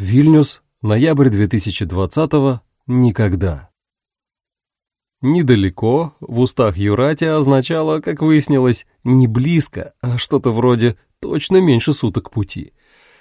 Вильнюс, ноябрь 2020 никогда. Недалеко в устах Юрати означало, как выяснилось, не близко, а что-то вроде точно меньше суток пути.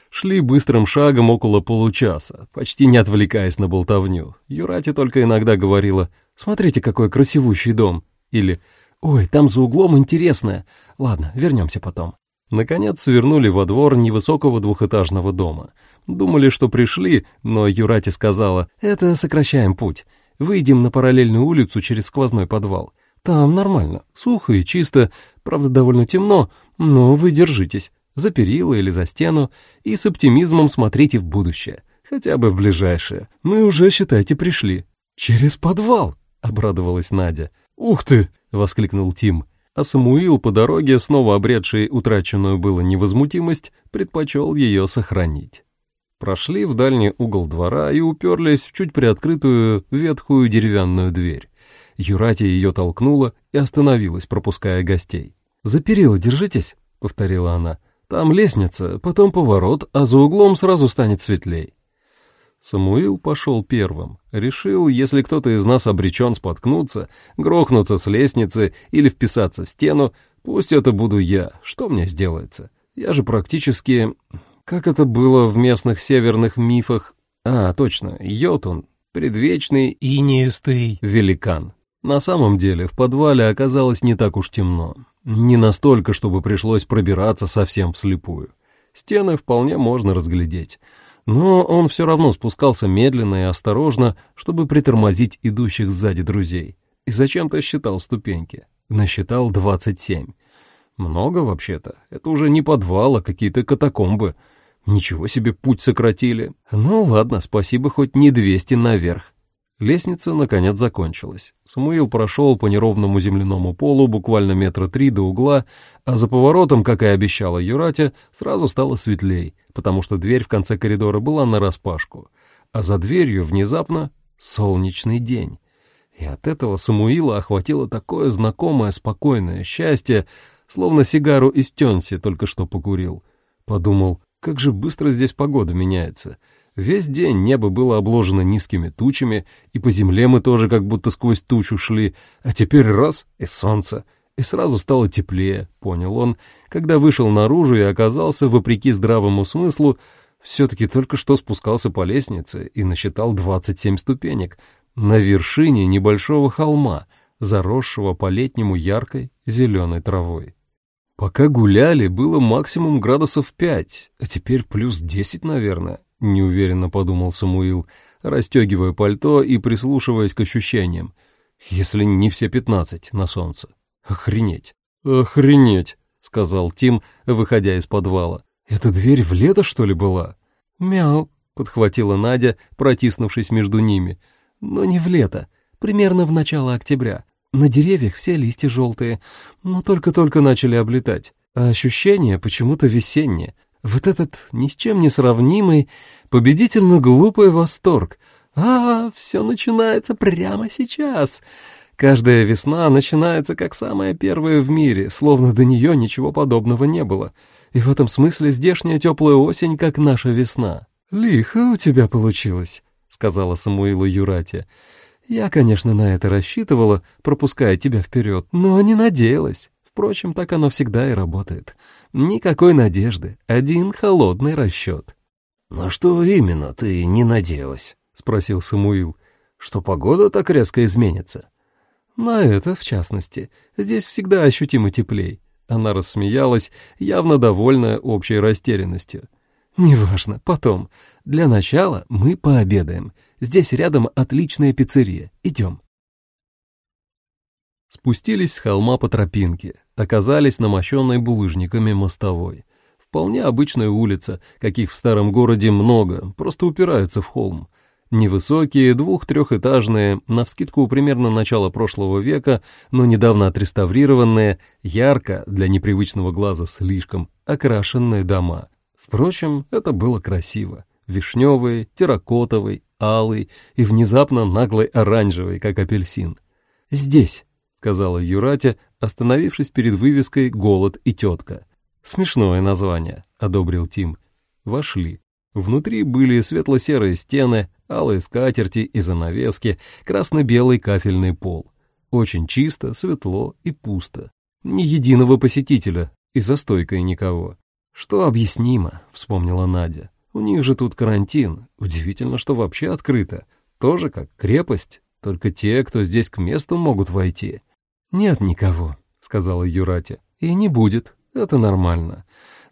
Шли быстрым шагом около получаса, почти не отвлекаясь на болтовню. Юрати только иногда говорила «Смотрите, какой красивущий дом» или «Ой, там за углом интересное. Ладно, вернемся потом». Наконец свернули во двор невысокого двухэтажного дома. Думали, что пришли, но Юрати сказала, «Это сокращаем путь. Выйдем на параллельную улицу через сквозной подвал. Там нормально, сухо и чисто, правда, довольно темно, но вы держитесь, за перила или за стену, и с оптимизмом смотрите в будущее, хотя бы в ближайшее. Мы уже, считайте, пришли». «Через подвал!» — обрадовалась Надя. «Ух ты!» — воскликнул Тим а Самуил по дороге, снова обретший утраченную было невозмутимость, предпочел ее сохранить. Прошли в дальний угол двора и уперлись в чуть приоткрытую ветхую деревянную дверь. Юрати ее толкнула и остановилась, пропуская гостей. «За перила держитесь», — повторила она. «Там лестница, потом поворот, а за углом сразу станет светлей». Самуил пошел первым. Решил, если кто-то из нас обречен споткнуться, грохнуться с лестницы или вписаться в стену, пусть это буду я, что мне сделается? Я же практически... Как это было в местных северных мифах? А, точно, Йотун, предвечный и неистый великан. На самом деле в подвале оказалось не так уж темно. Не настолько, чтобы пришлось пробираться совсем вслепую. Стены вполне можно разглядеть. Но он все равно спускался медленно и осторожно, чтобы притормозить идущих сзади друзей. И зачем-то считал ступеньки. Насчитал 27. Много вообще-то. Это уже не подвал, а какие-то катакомбы. Ничего себе путь сократили. Ну ладно, спасибо, хоть не 200 наверх. Лестница, наконец, закончилась. Самуил прошел по неровному земляному полу буквально метра три до угла, а за поворотом, как и обещала Юратя, сразу стало светлей, потому что дверь в конце коридора была нараспашку. А за дверью внезапно солнечный день. И от этого Самуила охватило такое знакомое спокойное счастье, словно сигару из Тенси только что покурил. Подумал, как же быстро здесь погода меняется — Весь день небо было обложено низкими тучами, и по земле мы тоже как будто сквозь тучу шли, а теперь раз — и солнце, и сразу стало теплее, понял он, когда вышел наружу и оказался, вопреки здравому смыслу, все-таки только что спускался по лестнице и насчитал 27 ступенек на вершине небольшого холма, заросшего по-летнему яркой зеленой травой. Пока гуляли, было максимум градусов 5, а теперь плюс 10, наверное. — неуверенно подумал Самуил, расстегивая пальто и прислушиваясь к ощущениям. «Если не все пятнадцать на солнце. Охренеть!» «Охренеть!» — сказал Тим, выходя из подвала. «Эта дверь в лето, что ли, была?» «Мяу!» — подхватила Надя, протиснувшись между ними. «Но не в лето, примерно в начало октября. На деревьях все листья желтые, но только-только начали облетать. А ощущение почему-то весеннее, вот этот ни с чем не сравнимый, победительно глупый восторг. А, все начинается прямо сейчас. Каждая весна начинается как самая первая в мире, словно до нее ничего подобного не было. И в этом смысле здешняя теплая осень, как наша весна. «Лихо у тебя получилось», — сказала Самуила Юратия. «Я, конечно, на это рассчитывала, пропуская тебя вперед, но не надеялась. Впрочем, так оно всегда и работает. Никакой надежды, один холодный расчет. «На что именно ты не надеялась?» — спросил Самуил. «Что погода так резко изменится?» «На это, в частности. Здесь всегда ощутимо теплей». Она рассмеялась, явно довольная общей растерянностью. «Неважно, потом. Для начала мы пообедаем. Здесь рядом отличная пиццерия. Идем». Спустились с холма по тропинке, оказались на мощенной булыжниками мостовой. Вполне обычная улица, каких в старом городе много, просто упирается в холм. Невысокие, двух-трехэтажные, навскидку примерно начала прошлого века, но недавно отреставрированные, ярко, для непривычного глаза слишком, окрашенные дома. Впрочем, это было красиво. Вишневый, терракотовый, алый и внезапно наглый оранжевый, как апельсин. «Здесь», сказала Юратя, остановившись перед вывеской «Голод и тетка». «Смешное название», — одобрил Тим. Вошли. Внутри были светло-серые стены, алые скатерти и занавески, красно-белый кафельный пол. Очень чисто, светло и пусто. Ни единого посетителя, и за стойкой никого. «Что объяснимо», — вспомнила Надя. «У них же тут карантин. Удивительно, что вообще открыто. Тоже как крепость, только те, кто здесь к месту могут войти». «Нет никого», — сказала Юрати. «И не будет. Это нормально.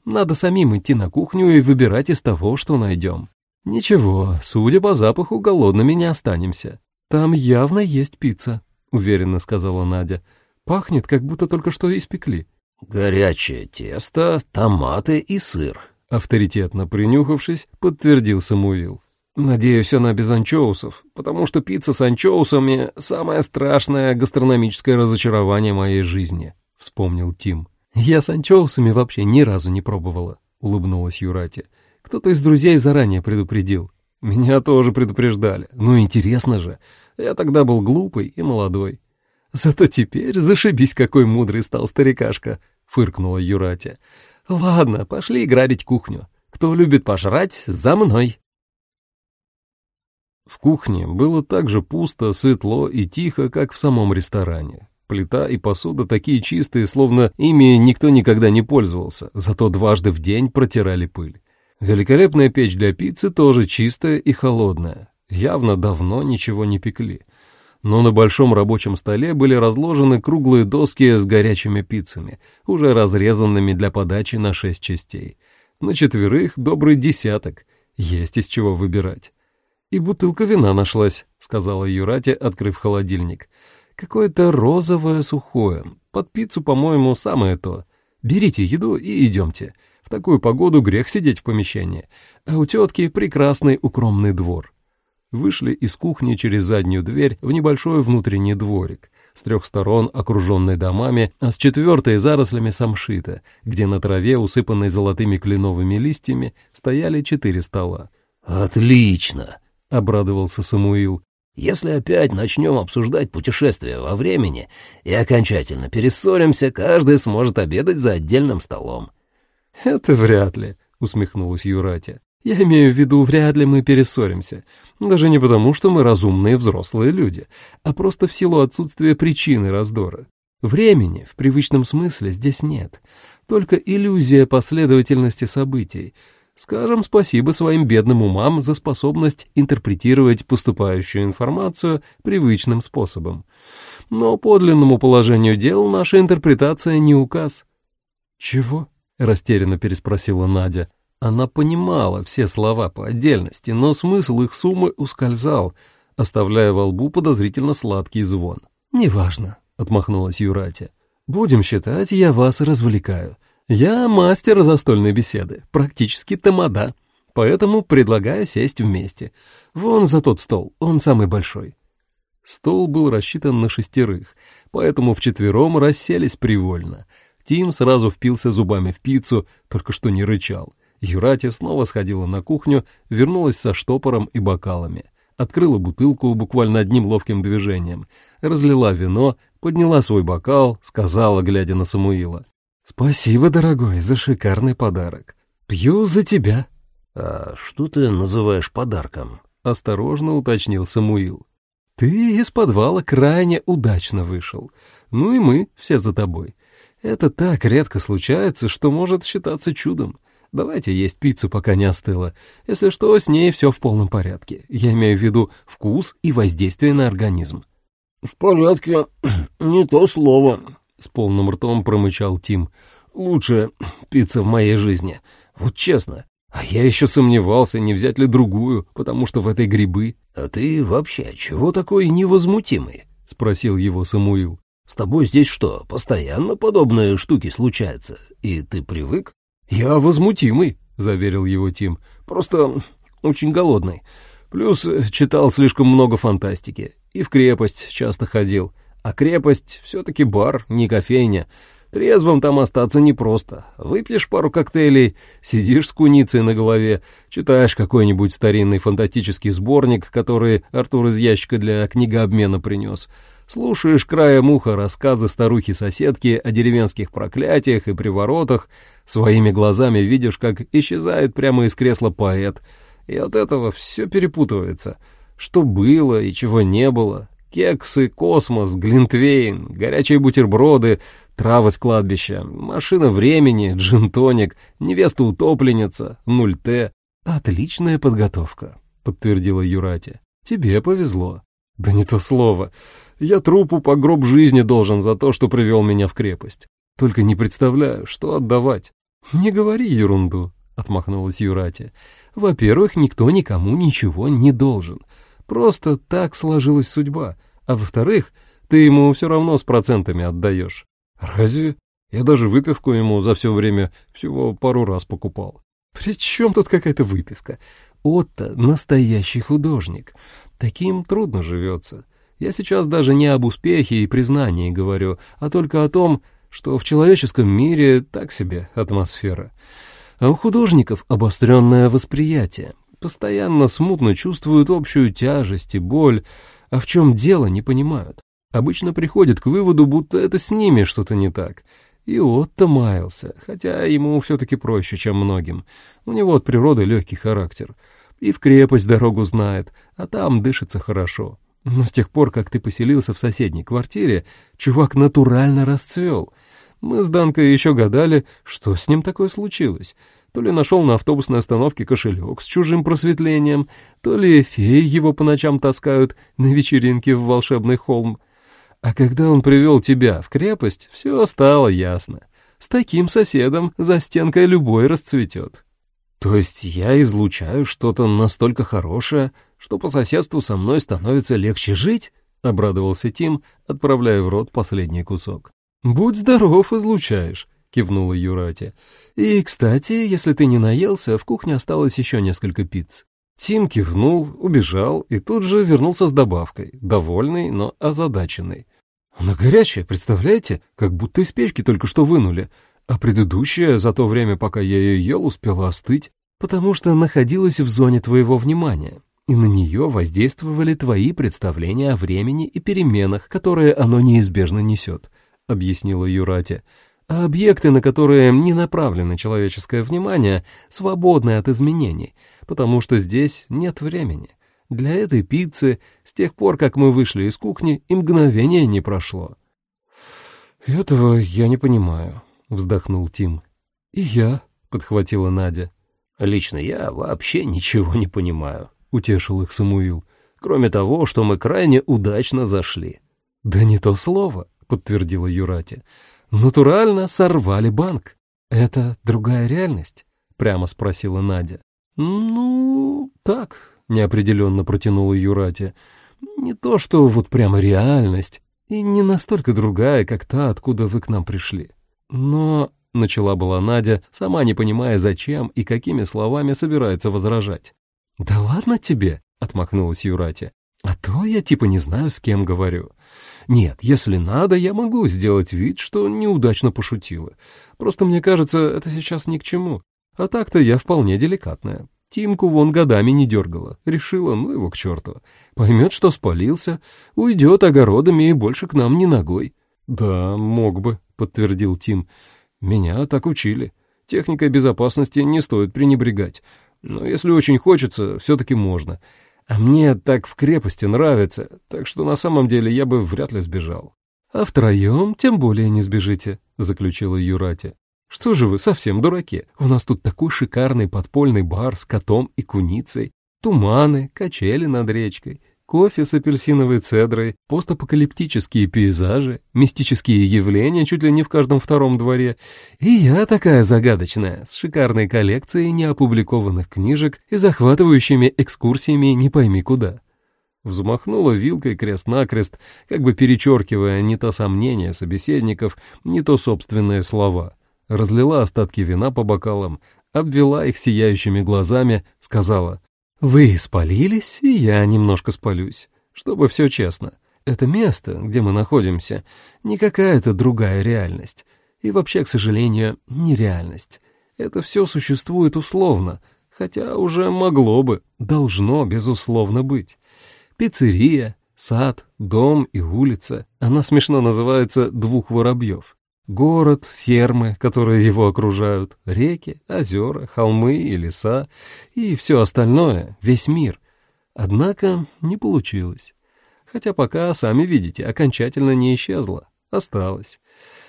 Надо самим идти на кухню и выбирать из того, что найдем. Ничего, судя по запаху, голодными не останемся. Там явно есть пицца», — уверенно сказала Надя. «Пахнет, как будто только что испекли». «Горячее тесто, томаты и сыр», — авторитетно принюхавшись, подтвердил Самуил. «Надеюсь, она без анчоусов, потому что пицца с анчоусами — самое страшное гастрономическое разочарование моей жизни», — вспомнил Тим. «Я с анчоусами вообще ни разу не пробовала», — улыбнулась Юрати. «Кто-то из друзей заранее предупредил. Меня тоже предупреждали. Ну, интересно же. Я тогда был глупый и молодой. Зато теперь зашибись, какой мудрый стал старикашка», — фыркнула Юратя. «Ладно, пошли грабить кухню. Кто любит пожрать, за мной». В кухне было так же пусто, светло и тихо, как в самом ресторане. Плита и посуда такие чистые, словно ими никто никогда не пользовался, зато дважды в день протирали пыль. Великолепная печь для пиццы тоже чистая и холодная. Явно давно ничего не пекли но на большом рабочем столе были разложены круглые доски с горячими пиццами, уже разрезанными для подачи на шесть частей. На четверых добрый десяток, есть из чего выбирать. «И бутылка вина нашлась», — сказала Юрате, открыв холодильник. «Какое-то розовое сухое. Под пиццу, по-моему, самое то. Берите еду и идемте. В такую погоду грех сидеть в помещении. А у тетки прекрасный укромный двор» вышли из кухни через заднюю дверь в небольшой внутренний дворик, с трех сторон окруженный домами, а с четвертой зарослями самшита, где на траве, усыпанной золотыми кленовыми листьями, стояли четыре стола. «Отлично!» — обрадовался Самуил. «Если опять начнем обсуждать путешествия во времени и окончательно перессоримся, каждый сможет обедать за отдельным столом». «Это вряд ли», — усмехнулась Юратя. Я имею в виду, вряд ли мы перессоримся. Даже не потому, что мы разумные взрослые люди, а просто в силу отсутствия причины раздора. Времени в привычном смысле здесь нет. Только иллюзия последовательности событий. Скажем спасибо своим бедным умам за способность интерпретировать поступающую информацию привычным способом. Но подлинному положению дел наша интерпретация не указ. «Чего?» — растерянно переспросила Надя. Она понимала все слова по отдельности, но смысл их суммы ускользал, оставляя во лбу подозрительно сладкий звон. «Неважно», — отмахнулась Юратя. «Будем считать, я вас развлекаю. Я мастер застольной беседы, практически тамада, поэтому предлагаю сесть вместе. Вон за тот стол, он самый большой». Стол был рассчитан на шестерых, поэтому вчетвером расселись привольно. Тим сразу впился зубами в пиццу, только что не рычал. Юрати снова сходила на кухню, вернулась со штопором и бокалами, открыла бутылку буквально одним ловким движением, разлила вино, подняла свой бокал, сказала, глядя на Самуила. «Спасибо, дорогой, за шикарный подарок. Пью за тебя». «А что ты называешь подарком?» — осторожно уточнил Самуил. «Ты из подвала крайне удачно вышел. Ну и мы все за тобой. Это так редко случается, что может считаться чудом. Давайте есть пиццу, пока не остыла. Если что, с ней все в полном порядке. Я имею в виду вкус и воздействие на организм». «В порядке, не то слово», — с полным ртом промычал Тим. «Лучшая пицца в моей жизни. Вот честно. А я еще сомневался, не взять ли другую, потому что в этой грибы». «А ты вообще чего такой невозмутимый?» — спросил его Самуил. «С тобой здесь что, постоянно подобные штуки случаются, и ты привык?» «Я возмутимый», — заверил его Тим. «Просто очень голодный. Плюс э, читал слишком много фантастики. И в крепость часто ходил. А крепость все-таки бар, не кофейня. Трезвым там остаться непросто. Выпьешь пару коктейлей, сидишь с куницей на голове, читаешь какой-нибудь старинный фантастический сборник, который Артур из ящика для книгообмена принес. Слушаешь краем уха рассказы старухи-соседки о деревенских проклятиях и приворотах, своими глазами видишь, как исчезает прямо из кресла поэт, и от этого все перепутывается. Что было и чего не было. Кексы, космос, глинтвейн, горячие бутерброды, травы с кладбища, машина времени, джин-тоник, невеста-утопленница, 0Т. «Отличная подготовка», — подтвердила Юрати. «Тебе повезло». «Да не то слово. Я трупу по гроб жизни должен за то, что привел меня в крепость. Только не представляю, что отдавать». «Не говори ерунду», — отмахнулась Юрати. «Во-первых, никто никому ничего не должен. Просто так сложилась судьба. А во-вторых, ты ему все равно с процентами отдаешь». «Разве? Я даже выпивку ему за все время всего пару раз покупал». «При чем тут какая-то выпивка? Отто — настоящий художник. Таким трудно живется. Я сейчас даже не об успехе и признании говорю, а только о том, что в человеческом мире так себе атмосфера. А у художников обостренное восприятие. Постоянно смутно чувствуют общую тяжесть и боль, а в чем дело не понимают. Обычно приходят к выводу, будто это с ними что-то не так — и Отто маялся, хотя ему все-таки проще, чем многим. У него от природы легкий характер. И в крепость дорогу знает, а там дышится хорошо. Но с тех пор, как ты поселился в соседней квартире, чувак натурально расцвел. Мы с Данкой еще гадали, что с ним такое случилось. То ли нашел на автобусной остановке кошелек с чужим просветлением, то ли феи его по ночам таскают на вечеринке в волшебный холм. А когда он привел тебя в крепость, все стало ясно. С таким соседом за стенкой любой расцветет. То есть я излучаю что-то настолько хорошее, что по соседству со мной становится легче жить? Обрадовался Тим, отправляя в рот последний кусок. Будь здоров, излучаешь. — кивнула Юрати. «И, кстати, если ты не наелся, в кухне осталось еще несколько пиц. Тим кивнул, убежал и тут же вернулся с добавкой, довольный, но озадаченный. Она горячая, представляете? Как будто из печки только что вынули. А предыдущая за то время, пока я ее ел, успела остыть, потому что находилась в зоне твоего внимания, и на нее воздействовали твои представления о времени и переменах, которые оно неизбежно несет», — объяснила Юрати. «А объекты, на которые не направлено человеческое внимание, свободны от изменений» потому что здесь нет времени. Для этой пиццы с тех пор, как мы вышли из кухни, и мгновения не прошло. «Этого я не понимаю», — вздохнул Тим. «И я», — подхватила Надя. «Лично я вообще ничего не понимаю», — утешил их Самуил. «Кроме того, что мы крайне удачно зашли». «Да не то слово», — подтвердила Юрати. «Натурально сорвали банк. Это другая реальность?» — прямо спросила Надя. «Ну, так», — неопределенно протянула Юрати. «Не то, что вот прямо реальность, и не настолько другая, как та, откуда вы к нам пришли. Но...» — начала была Надя, сама не понимая, зачем и какими словами собирается возражать. «Да ладно тебе», — отмахнулась Юрати. «А то я типа не знаю, с кем говорю. Нет, если надо, я могу сделать вид, что неудачно пошутила. Просто мне кажется, это сейчас ни к чему. А так-то я вполне деликатная. Тимку вон годами не дергала. Решила, ну его к черту. Поймет, что спалился, уйдет огородами и больше к нам ни ногой. «Да, мог бы», — подтвердил Тим. «Меня так учили. Техникой безопасности не стоит пренебрегать. Но если очень хочется, все-таки можно. А мне так в крепости нравится, так что на самом деле я бы вряд ли сбежал». «А втроем тем более не сбежите», — заключила Юрати. Что же вы, совсем дураки? У нас тут такой шикарный подпольный бар с котом и куницей, туманы, качели над речкой, кофе с апельсиновой цедрой, постапокалиптические пейзажи, мистические явления чуть ли не в каждом втором дворе. И я такая загадочная, с шикарной коллекцией неопубликованных книжек и захватывающими экскурсиями не пойми куда. Взмахнула вилкой крест-накрест, как бы перечеркивая не то сомнения собеседников, не то собственные слова разлила остатки вина по бокалам, обвела их сияющими глазами, сказала, «Вы спалились, и я немножко спалюсь, чтобы все честно. Это место, где мы находимся, не какая-то другая реальность. И вообще, к сожалению, не реальность. Это все существует условно, хотя уже могло бы, должно, безусловно, быть. Пиццерия, Сад, дом и улица. Она смешно называется «двух воробьев». Город, фермы, которые его окружают, реки, озера, холмы и леса, и все остальное, весь мир. Однако не получилось. Хотя пока, сами видите, окончательно не исчезла, осталась.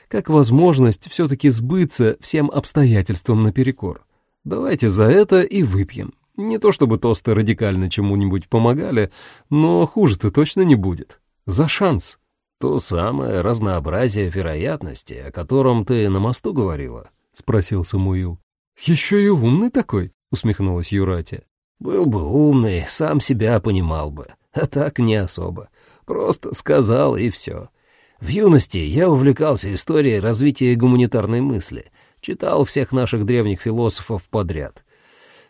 Как возможность все-таки сбыться всем обстоятельствам наперекор. Давайте за это и выпьем. Не то чтобы тосты радикально чему-нибудь помогали, но хуже-то точно не будет. За шанс. «То самое разнообразие вероятности, о котором ты на мосту говорила?» — спросил Самуил. «Еще и умный такой?» — усмехнулась Юратия. «Был бы умный, сам себя понимал бы, а так не особо. Просто сказал и все. В юности я увлекался историей развития гуманитарной мысли, читал всех наших древних философов подряд.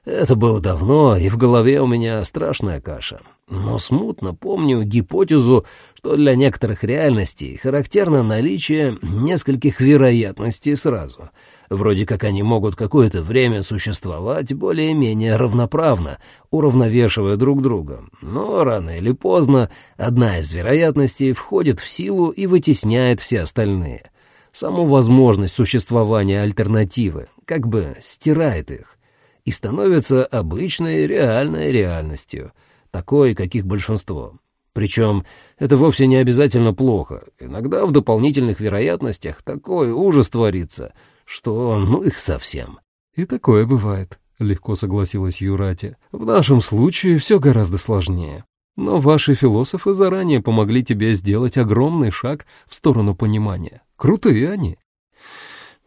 Это было давно, и в голове у меня страшная каша. Но смутно помню гипотезу, что для некоторых реальностей характерно наличие нескольких вероятностей сразу. Вроде как они могут какое-то время существовать более-менее равноправно, уравновешивая друг друга. Но рано или поздно одна из вероятностей входит в силу и вытесняет все остальные. Саму возможность существования альтернативы как бы стирает их и становится обычной реальной реальностью, такой, каких большинство. Причем это вовсе не обязательно плохо. Иногда в дополнительных вероятностях такой ужас творится, что ну их совсем. «И такое бывает», — легко согласилась Юрати. «В нашем случае все гораздо сложнее. Но ваши философы заранее помогли тебе сделать огромный шаг в сторону понимания. Крутые они».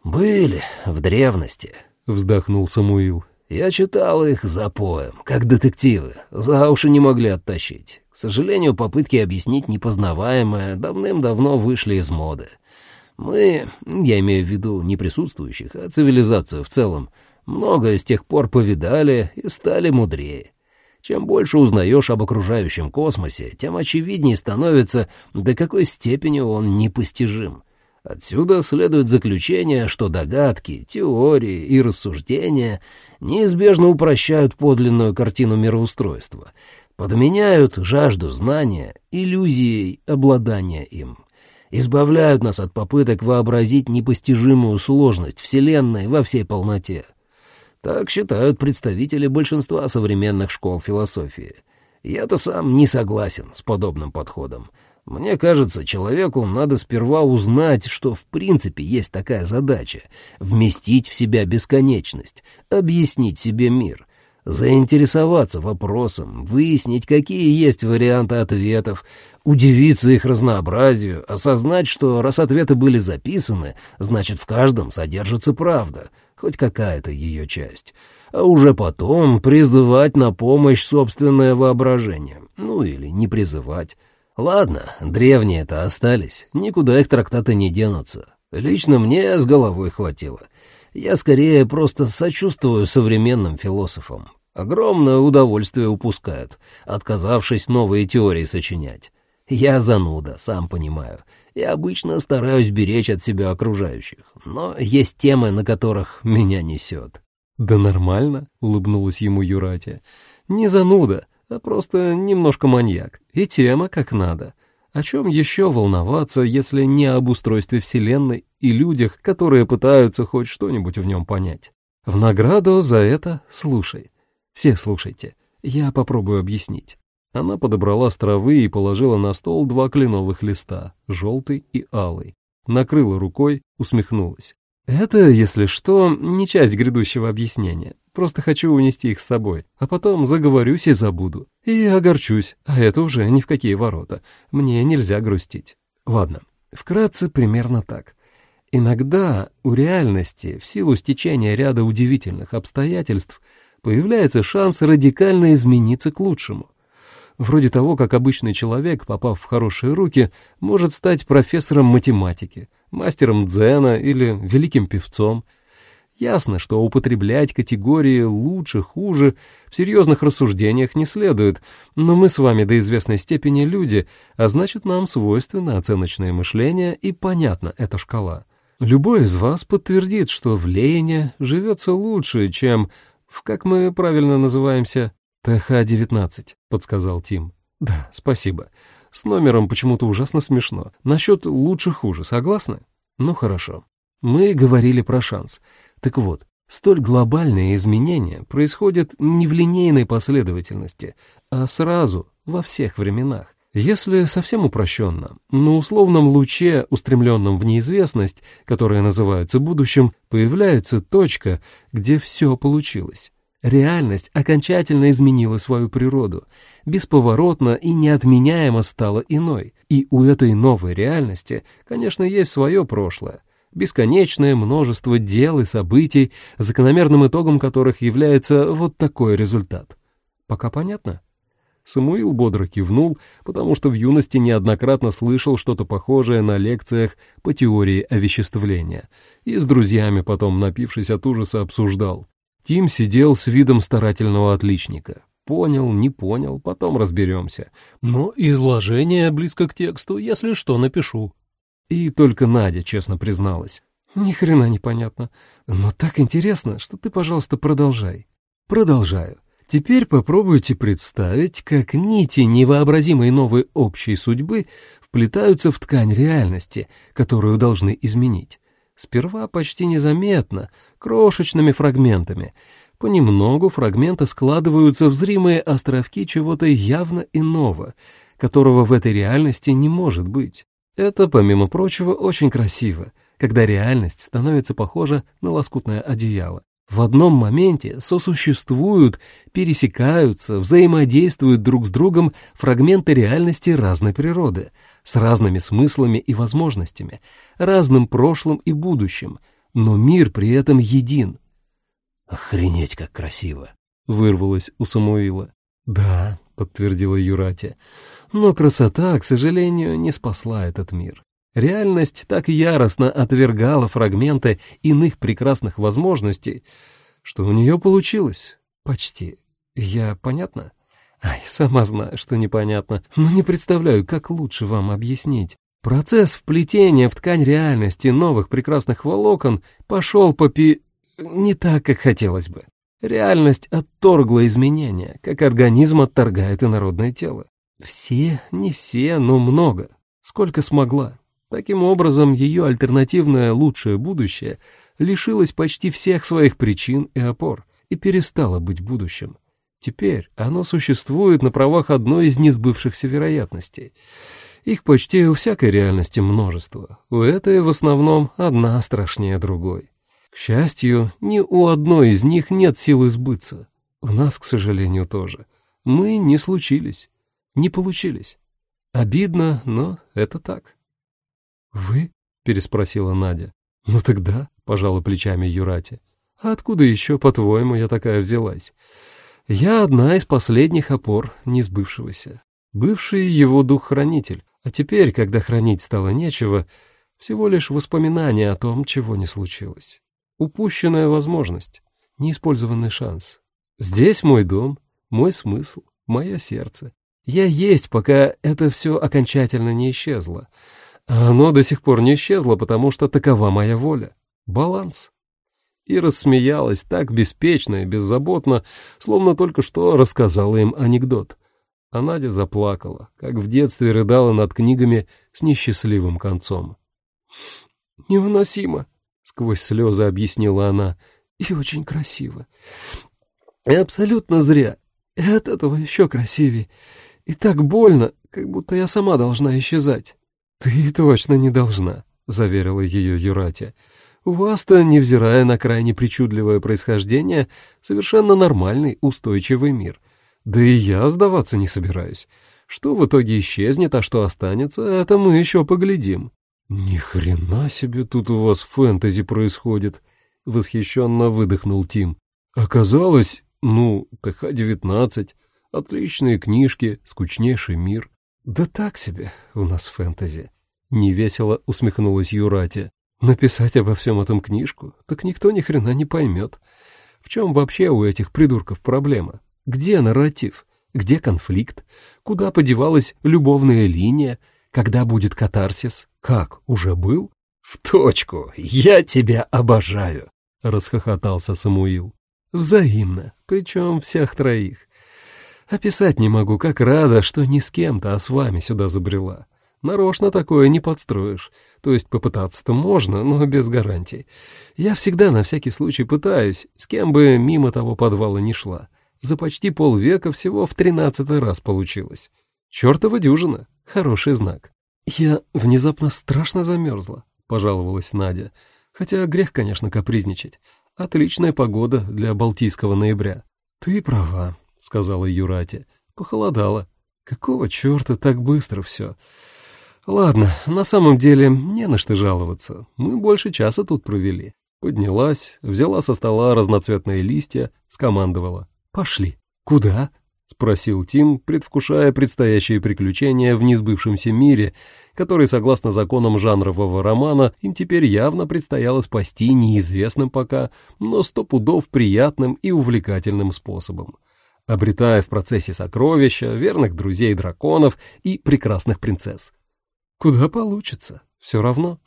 «Были в древности», — вздохнул Самуил. Я читал их за поем, как детективы, за уши не могли оттащить. К сожалению, попытки объяснить непознаваемое давным-давно вышли из моды. Мы, я имею в виду не присутствующих, а цивилизацию в целом, многое с тех пор повидали и стали мудрее. Чем больше узнаешь об окружающем космосе, тем очевиднее становится, до какой степени он непостижим. Отсюда следует заключение, что догадки, теории и рассуждения неизбежно упрощают подлинную картину мироустройства, подменяют жажду знания иллюзией обладания им, избавляют нас от попыток вообразить непостижимую сложность Вселенной во всей полноте. Так считают представители большинства современных школ философии. Я-то сам не согласен с подобным подходом — мне кажется, человеку надо сперва узнать, что в принципе есть такая задача — вместить в себя бесконечность, объяснить себе мир, заинтересоваться вопросом, выяснить, какие есть варианты ответов, удивиться их разнообразию, осознать, что раз ответы были записаны, значит, в каждом содержится правда, хоть какая-то ее часть, а уже потом призывать на помощь собственное воображение, ну или не призывать, Ладно, древние-то остались, никуда их трактаты не денутся. Лично мне с головой хватило. Я скорее просто сочувствую современным философам. Огромное удовольствие упускают, отказавшись новые теории сочинять. Я зануда, сам понимаю. Я обычно стараюсь беречь от себя окружающих, но есть темы, на которых меня несет. «Да нормально», — улыбнулась ему Юратия. «Не зануда а просто немножко маньяк. И тема как надо. О чем еще волноваться, если не об устройстве Вселенной и людях, которые пытаются хоть что-нибудь в нем понять? В награду за это слушай. Все слушайте. Я попробую объяснить. Она подобрала с травы и положила на стол два кленовых листа, желтый и алый. Накрыла рукой, усмехнулась. Это, если что, не часть грядущего объяснения. Просто хочу унести их с собой, а потом заговорюсь и забуду. И огорчусь, а это уже ни в какие ворота. Мне нельзя грустить. Ладно, вкратце примерно так. Иногда у реальности, в силу стечения ряда удивительных обстоятельств, появляется шанс радикально измениться к лучшему. Вроде того, как обычный человек, попав в хорошие руки, может стать профессором математики, мастером дзена или великим певцом. Ясно, что употреблять категории «лучше», «хуже» в серьезных рассуждениях не следует, но мы с вами до известной степени люди, а значит, нам свойственно оценочное мышление и понятна эта шкала. Любой из вас подтвердит, что в Лейне живется лучше, чем в, как мы правильно называемся, «ТХ-19», — подсказал Тим. «Да, спасибо. С номером почему-то ужасно смешно. Насчет лучше-хуже, согласны? Ну хорошо. Мы говорили про шанс. Так вот, столь глобальные изменения происходят не в линейной последовательности, а сразу, во всех временах. Если совсем упрощенно, на условном луче, устремленном в неизвестность, которая называется будущим, появляется точка, где все получилось. Реальность окончательно изменила свою природу, бесповоротно и неотменяемо стала иной. И у этой новой реальности, конечно, есть свое прошлое, бесконечное множество дел и событий, закономерным итогом которых является вот такой результат. Пока понятно? Самуил бодро кивнул, потому что в юности неоднократно слышал что-то похожее на лекциях по теории овеществления, и с друзьями потом, напившись от ужаса, обсуждал. Тим сидел с видом старательного отличника. Понял, не понял, потом разберемся. Но изложение близко к тексту, если что, напишу. И только Надя честно призналась. Ни хрена непонятно. Но так интересно, что ты, пожалуйста, продолжай. Продолжаю. Теперь попробуйте представить, как нити невообразимой новой общей судьбы вплетаются в ткань реальности, которую должны изменить. Сперва почти незаметно, крошечными фрагментами. Понемногу фрагменты складываются в зримые островки чего-то явно иного, которого в этой реальности не может быть. Это, помимо прочего, очень красиво, когда реальность становится похожа на лоскутное одеяло. В одном моменте сосуществуют, пересекаются, взаимодействуют друг с другом фрагменты реальности разной природы, с разными смыслами и возможностями, разным прошлым и будущим, но мир при этом един. «Охренеть, как красиво!» — вырвалось у Самуила. «Да», — подтвердила Юрати, — «но красота, к сожалению, не спасла этот мир. Реальность так яростно отвергала фрагменты иных прекрасных возможностей, что у нее получилось. Почти. Я понятно?» Ай, сама знаю, что непонятно, но не представляю, как лучше вам объяснить. Процесс вплетения в ткань реальности новых прекрасных волокон пошел по пи... не так, как хотелось бы. Реальность отторгла изменения, как организм отторгает инородное тело. Все, не все, но много. Сколько смогла. Таким образом, ее альтернативное лучшее будущее лишилось почти всех своих причин и опор и перестало быть будущим. Теперь оно существует на правах одной из несбывшихся вероятностей. Их почти у всякой реальности множество. У этой в основном одна страшнее другой. К счастью, ни у одной из них нет силы сбыться. У нас, к сожалению, тоже. Мы не случились, не получились. Обидно, но это так. «Вы?» — переспросила Надя. «Ну тогда», — пожала плечами Юрати. «А откуда еще, по-твоему, я такая взялась?» Я одна из последних опор несбывшегося. Бывший его дух-хранитель, а теперь, когда хранить стало нечего, всего лишь воспоминание о том, чего не случилось. Упущенная возможность, неиспользованный шанс. Здесь мой дом, мой смысл, мое сердце. Я есть, пока это все окончательно не исчезло. Оно до сих пор не исчезло, потому что такова моя воля. Баланс и рассмеялась так беспечно и беззаботно, словно только что рассказала им анекдот. А Надя заплакала, как в детстве рыдала над книгами с несчастливым концом. «Невыносимо», — сквозь слезы объяснила она, — «и очень красиво. И абсолютно зря. И от этого еще красивее. И так больно, как будто я сама должна исчезать». «Ты точно не должна», — заверила ее Юратя. У вас-то, невзирая на крайне причудливое происхождение, совершенно нормальный, устойчивый мир. Да и я сдаваться не собираюсь. Что в итоге исчезнет, а что останется, это мы еще поглядим. Ни хрена себе тут у вас фэнтези происходит, восхищенно выдохнул Тим. Оказалось, ну, ТХ-19, отличные книжки, скучнейший мир. Да так себе у нас фэнтези. Невесело усмехнулась Юрати. Написать обо всем этом книжку, так никто ни хрена не поймет. В чем вообще у этих придурков проблема? Где нарратив? Где конфликт? Куда подевалась любовная линия? Когда будет катарсис? Как, уже был? В точку. Я тебя обожаю, расхохотался Самуил. Взаимно, причем всех троих. Описать не могу, как рада, что не с кем-то, а с вами сюда забрела. Нарочно такое не подстроишь. То есть попытаться-то можно, но без гарантий. Я всегда на всякий случай пытаюсь, с кем бы мимо того подвала не шла. За почти полвека всего в тринадцатый раз получилось. Чёртова дюжина. Хороший знак. Я внезапно страшно замерзла, пожаловалась Надя. Хотя грех, конечно, капризничать. Отличная погода для балтийского ноября. Ты права, сказала Юрати. Похолодало. Какого чёрта так быстро всё? Ладно, на самом деле не на что жаловаться. Мы больше часа тут провели. Поднялась, взяла со стола разноцветные листья, скомандовала. «Пошли». «Куда?» — спросил Тим, предвкушая предстоящие приключения в несбывшемся мире, который, согласно законам жанрового романа, им теперь явно предстояло спасти неизвестным пока, но сто пудов приятным и увлекательным способом обретая в процессе сокровища, верных друзей драконов и прекрасных принцесс. Куда получится, все равно.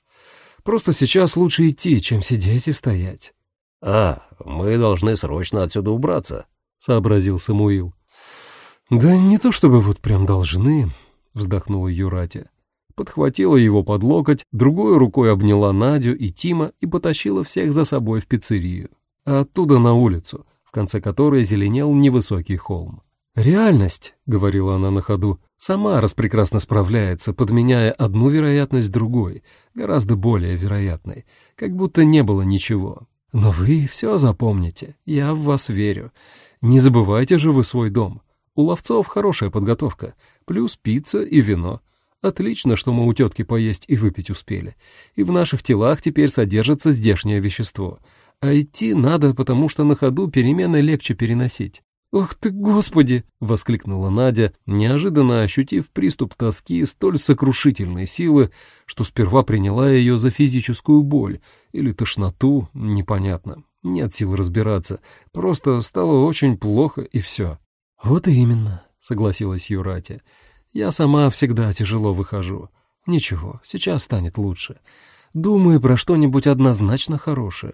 Просто сейчас лучше идти, чем сидеть и стоять. — А, мы должны срочно отсюда убраться, — сообразил Самуил. — Да не то чтобы вот прям должны, — вздохнула Юратя. Подхватила его под локоть, другой рукой обняла Надю и Тима и потащила всех за собой в пиццерию, а оттуда на улицу, конце которой зеленел невысокий холм. «Реальность», — говорила она на ходу, — «сама распрекрасно справляется, подменяя одну вероятность другой, гораздо более вероятной, как будто не было ничего. Но вы все запомните, я в вас верю. Не забывайте же вы свой дом. У ловцов хорошая подготовка, плюс пицца и вино. Отлично, что мы у тетки поесть и выпить успели. И в наших телах теперь содержится здешнее вещество. А идти надо, потому что на ходу перемены легче переносить. «Ох ты, Господи!» — воскликнула Надя, неожиданно ощутив приступ тоски столь сокрушительной силы, что сперва приняла ее за физическую боль или тошноту, непонятно. Нет сил разбираться, просто стало очень плохо и все. «Вот именно», — согласилась Юратя. «Я сама всегда тяжело выхожу. Ничего, сейчас станет лучше. Думаю про что-нибудь однозначно хорошее.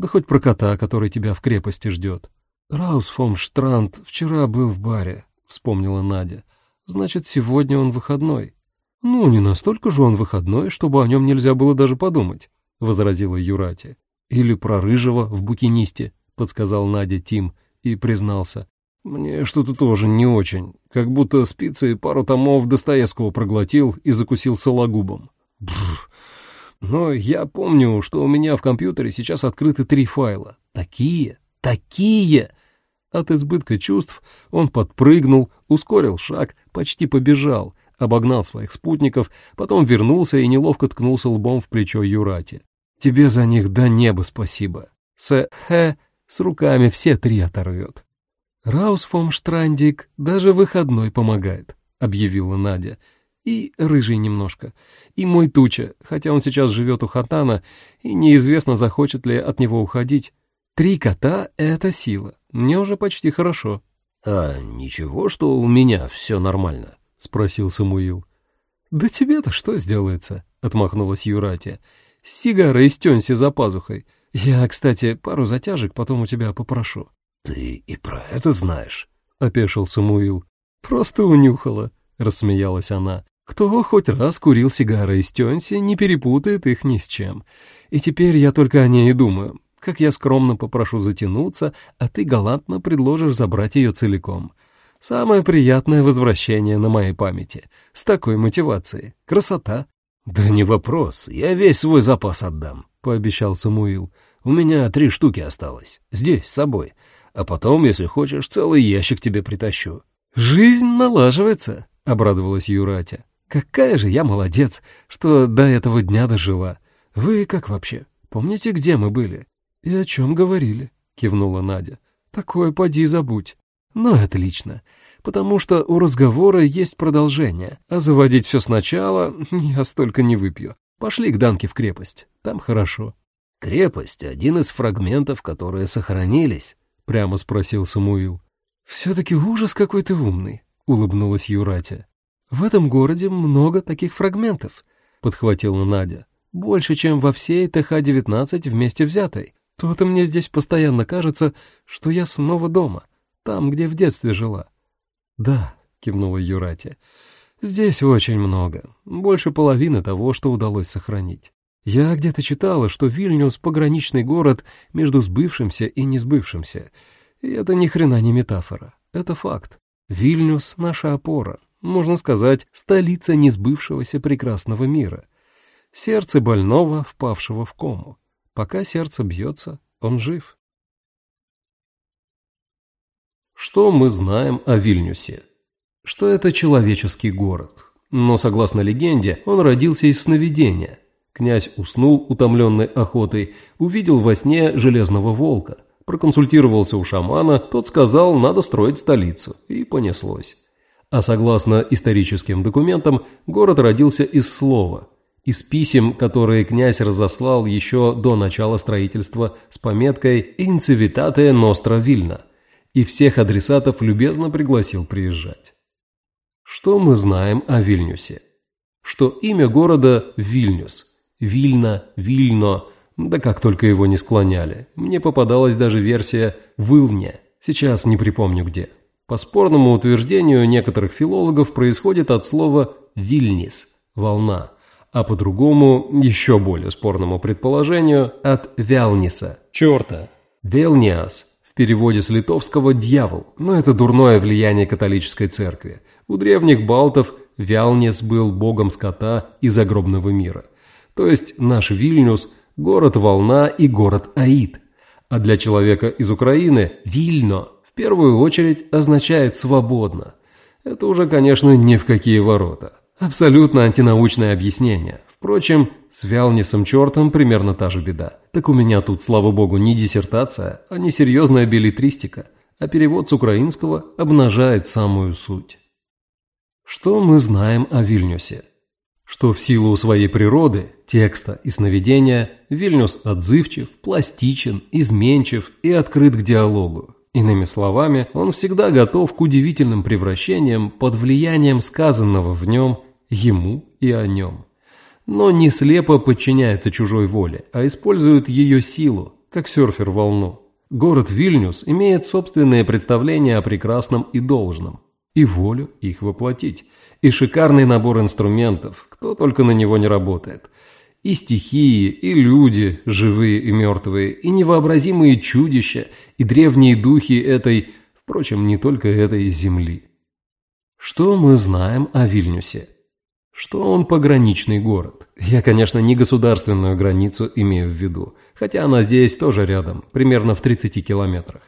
Да хоть про кота, который тебя в крепости ждет». «Раус фон Штранд вчера был в баре», — вспомнила Надя. «Значит, сегодня он выходной». «Ну, не настолько же он выходной, чтобы о нем нельзя было даже подумать», — возразила Юрати. «Или про Рыжего в букинисте», — подсказал Надя Тим и признался. «Мне что-то тоже не очень, как будто спицы пару томов Достоевского проглотил и закусил сологубом». Бррр. Но я помню, что у меня в компьютере сейчас открыты три файла. Такие, такие! От избытка чувств он подпрыгнул, ускорил шаг, почти побежал, обогнал своих спутников, потом вернулся и неловко ткнулся лбом в плечо Юрати. «Тебе за них до неба спасибо. С. Х. с руками все три оторвет». «Раус фон Штрандик даже выходной помогает», — объявила Надя. «И рыжий немножко. И мой туча, хотя он сейчас живет у Хатана, и неизвестно, захочет ли от него уходить. Три кота — это сила. Мне уже почти хорошо». «А ничего, что у меня все нормально?» — спросил Самуил. «Да тебе-то что сделается?» — отмахнулась Юратия. «Сигара из тёнси за пазухой. Я, кстати, пару затяжек потом у тебя попрошу». «Ты и про это знаешь?» — опешил Самуил. «Просто унюхала», — рассмеялась она. «Кто хоть раз курил сигары из тёнси, не перепутает их ни с чем. И теперь я только о ней и думаю как я скромно попрошу затянуться, а ты галантно предложишь забрать ее целиком. Самое приятное возвращение на моей памяти. С такой мотивацией. Красота. «Да не вопрос, я весь свой запас отдам», — пообещал Самуил. «У меня три штуки осталось. Здесь, с собой. А потом, если хочешь, целый ящик тебе притащу». «Жизнь налаживается», — обрадовалась Юратя. «Какая же я молодец, что до этого дня дожила. Вы как вообще? Помните, где мы были?» «И о чем говорили?» — кивнула Надя. «Такое поди забудь». «Ну, отлично, потому что у разговора есть продолжение, а заводить все сначала я столько не выпью. Пошли к Данке в крепость, там хорошо». «Крепость — один из фрагментов, которые сохранились?» — прямо спросил Самуил. «Все-таки ужас какой ты умный», — улыбнулась Юратя. «В этом городе много таких фрагментов», — подхватила Надя. «Больше, чем во всей ТХ-19 вместе взятой. То-то мне здесь постоянно кажется, что я снова дома, там, где в детстве жила. «Да», — кивнула Юрати, — «здесь очень много, больше половины того, что удалось сохранить. Я где-то читала, что Вильнюс — пограничный город между сбывшимся и несбывшимся, и это ни хрена не метафора, это факт. Вильнюс — наша опора, можно сказать, столица несбывшегося прекрасного мира. Сердце больного, впавшего в кому. Пока сердце бьется, он жив. Что мы знаем о Вильнюсе? Что это человеческий город. Но, согласно легенде, он родился из сновидения. Князь уснул, утомленный охотой, увидел во сне железного волка, проконсультировался у шамана, тот сказал, надо строить столицу, и понеслось. А согласно историческим документам, город родился из слова – из писем, которые князь разослал еще до начала строительства с пометкой «Инцивитате Ностра Вильна» и всех адресатов любезно пригласил приезжать. Что мы знаем о Вильнюсе? Что имя города Вильнюс, Вильна, Вильно, да как только его не склоняли. Мне попадалась даже версия «Вылне», сейчас не припомню где. По спорному утверждению некоторых филологов происходит от слова «вильнис» – «волна», а по-другому, еще более спорному предположению, от Вялниса – черта. Велниас в переводе с литовского «дьявол», но это дурное влияние католической церкви. У древних балтов Вялнис был богом скота и загробного мира. То есть наш Вильнюс – город-волна и город Аид. А для человека из Украины Вильно первую очередь означает «свободно». Это уже, конечно, ни в какие ворота. Абсолютно антинаучное объяснение. Впрочем, с Вялнисом чертом примерно та же беда. Так у меня тут, слава богу, не диссертация, а не серьезная билетристика, а перевод с украинского обнажает самую суть. Что мы знаем о Вильнюсе? Что в силу своей природы, текста и сновидения Вильнюс отзывчив, пластичен, изменчив и открыт к диалогу. Иными словами, он всегда готов к удивительным превращениям под влиянием сказанного в нем – ему и о нем. Но не слепо подчиняется чужой воле, а использует ее силу, как серфер волну. Город Вильнюс имеет собственное представление о прекрасном и должном, и волю их воплотить, и шикарный набор инструментов, кто только на него не работает. И стихии, и люди, живые и мертвые, и невообразимые чудища, и древние духи этой, впрочем, не только этой земли. Что мы знаем о Вильнюсе? что он пограничный город. Я, конечно, не государственную границу имею в виду, хотя она здесь тоже рядом, примерно в 30 километрах.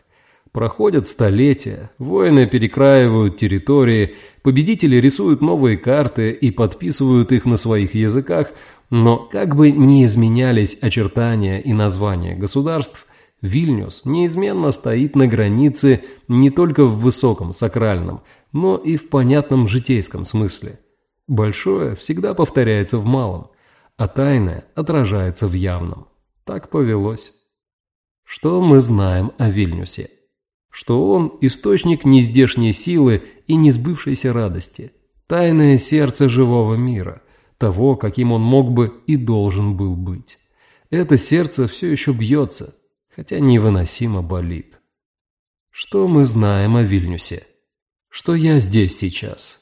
Проходят столетия, воины перекраивают территории, победители рисуют новые карты и подписывают их на своих языках, но как бы ни изменялись очертания и названия государств, Вильнюс неизменно стоит на границе не только в высоком сакральном, но и в понятном житейском смысле. Большое всегда повторяется в малом, а тайное отражается в явном. Так повелось. Что мы знаем о Вильнюсе? Что он – источник нездешней силы и несбывшейся радости, тайное сердце живого мира, того, каким он мог бы и должен был быть. Это сердце все еще бьется, хотя невыносимо болит. Что мы знаем о Вильнюсе? Что я здесь сейчас,